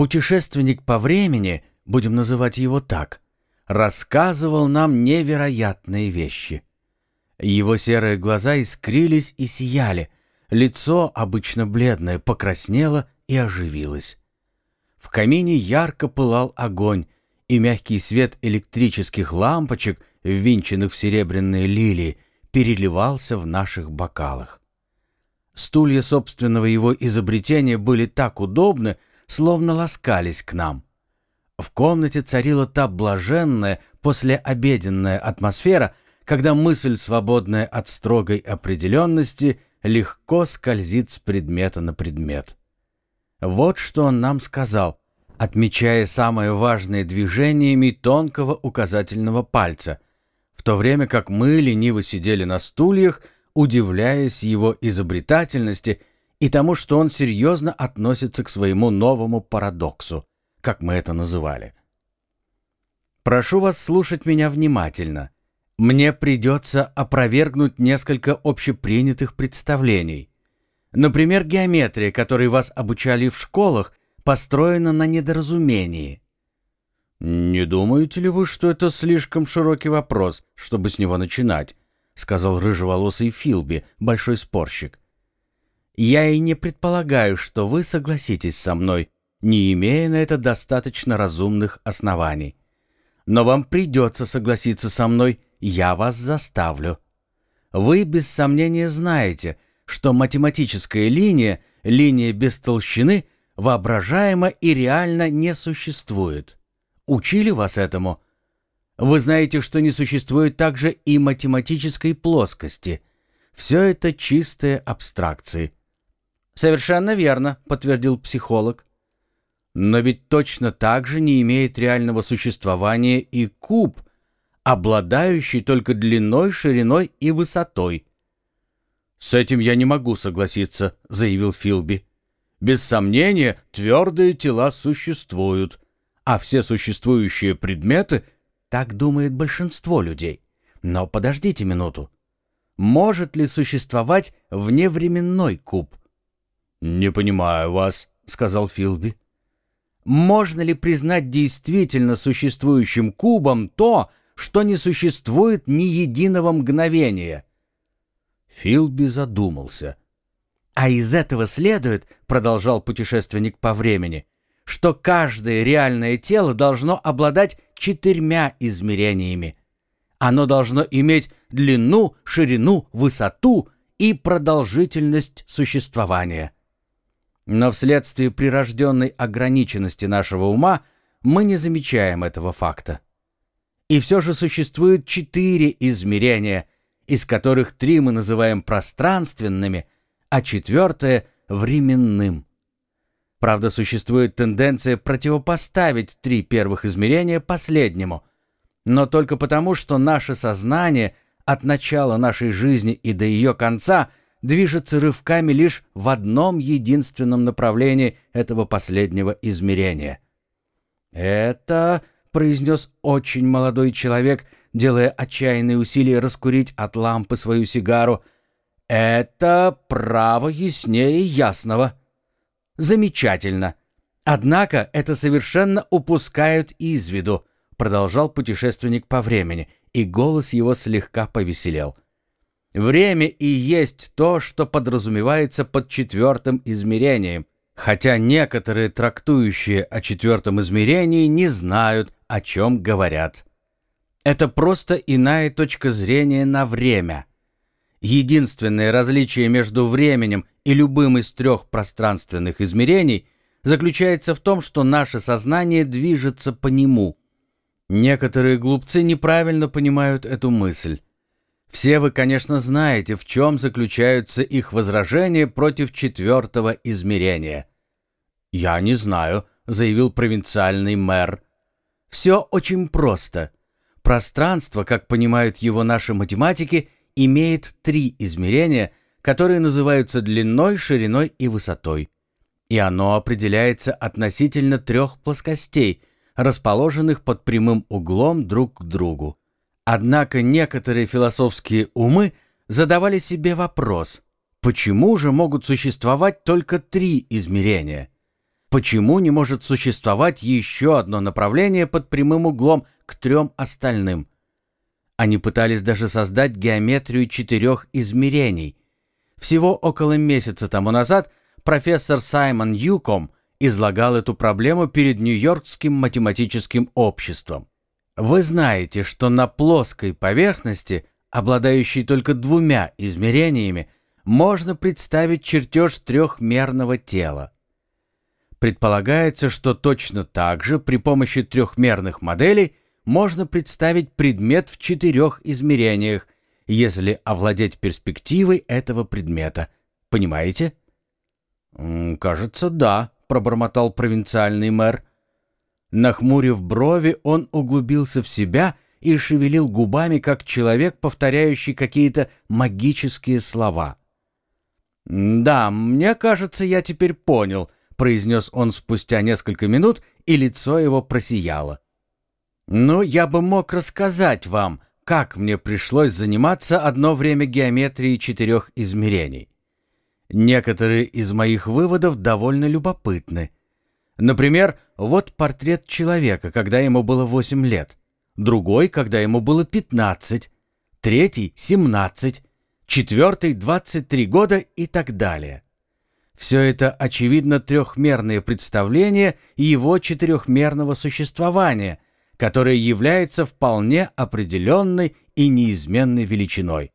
Путешественник по времени, будем называть его так, рассказывал нам невероятные вещи. Его серые глаза искрились и сияли, лицо, обычно бледное, покраснело и оживилось. В камине ярко пылал огонь, и мягкий свет электрических лампочек, ввинченных в серебряные лилии, переливался в наших бокалах. Стулья собственного его изобретения были так удобны, словно ласкались к нам. В комнате царила та блаженная послеобеденная атмосфера, когда мысль, свободная от строгой определенности, легко скользит с предмета на предмет. Вот что он нам сказал, отмечая самые важные движениями тонкого указательного пальца, в то время как мы лениво сидели на стульях, удивляясь его изобретательности и тому, что он серьезно относится к своему новому парадоксу, как мы это называли. Прошу вас слушать меня внимательно. Мне придется опровергнуть несколько общепринятых представлений. Например, геометрия, которой вас обучали в школах, построена на недоразумении. «Не думаете ли вы, что это слишком широкий вопрос, чтобы с него начинать?» — сказал рыжеволосый Филби, большой спорщик. «Я и не предполагаю, что вы согласитесь со мной, не имея на это достаточно разумных оснований. Но вам придется согласиться со мной, я вас заставлю. Вы без сомнения знаете — что математическая линия, линия без толщины, воображаемо и реально не существует. Учили вас этому? Вы знаете, что не существует также и математической плоскости. Все это чистые абстракции. Совершенно верно, подтвердил психолог. Но ведь точно так же не имеет реального существования и куб, обладающий только длиной, шириной и высотой – «С этим я не могу согласиться», — заявил Филби. «Без сомнения, твердые тела существуют, а все существующие предметы...» Так думает большинство людей. Но подождите минуту. Может ли существовать вневременной куб? «Не понимаю вас», — сказал Филби. «Можно ли признать действительно существующим кубом то, что не существует ни единого мгновения?» Филби задумался. «А из этого следует, — продолжал путешественник по времени, — что каждое реальное тело должно обладать четырьмя измерениями. Оно должно иметь длину, ширину, высоту и продолжительность существования. Но вследствие прирожденной ограниченности нашего ума мы не замечаем этого факта. И все же существует четыре измерения — из которых три мы называем пространственными, а четвертое — временным. Правда, существует тенденция противопоставить три первых измерения последнему, но только потому, что наше сознание от начала нашей жизни и до ее конца движется рывками лишь в одном единственном направлении этого последнего измерения. «Это», — произнес очень молодой человек — делая отчаянные усилия раскурить от лампы свою сигару. «Это право яснее ясного». «Замечательно. Однако это совершенно упускают из виду», продолжал путешественник по времени, и голос его слегка повеселел. «Время и есть то, что подразумевается под четвертым измерением, хотя некоторые трактующие о четвертом измерении не знают, о чем говорят». Это просто иная точка зрения на время. Единственное различие между временем и любым из трех пространственных измерений заключается в том, что наше сознание движется по нему. Некоторые глупцы неправильно понимают эту мысль. Все вы, конечно, знаете, в чем заключаются их возражения против четвертого измерения. «Я не знаю», — заявил провинциальный мэр. «Все очень просто». Пространство, как понимают его наши математики, имеет три измерения, которые называются длиной, шириной и высотой. И оно определяется относительно трех плоскостей, расположенных под прямым углом друг к другу. Однако некоторые философские умы задавали себе вопрос, почему же могут существовать только три измерения? Почему не может существовать еще одно направление под прямым углом к трем остальным? Они пытались даже создать геометрию четырех измерений. Всего около месяца тому назад профессор Саймон Юком излагал эту проблему перед Нью-Йоркским математическим обществом. Вы знаете, что на плоской поверхности, обладающей только двумя измерениями, можно представить чертеж трехмерного тела. Предполагается, что точно так же при помощи трехмерных моделей можно представить предмет в четырех измерениях, если овладеть перспективой этого предмета. Понимаете? «Кажется, да», — пробормотал провинциальный мэр. Нахмурив брови, он углубился в себя и шевелил губами, как человек, повторяющий какие-то магические слова. «Да, мне кажется, я теперь понял», — произнес он спустя несколько минут, и лицо его просияло. «Ну, я бы мог рассказать вам, как мне пришлось заниматься одно время геометрией четырех измерений. Некоторые из моих выводов довольно любопытны. Например, вот портрет человека, когда ему было 8 лет, другой, когда ему было 15, третий — 17, четвертый — 23 года и так далее. Все это, очевидно, трехмерные представления его четырехмерного существования, которое является вполне определенной и неизменной величиной.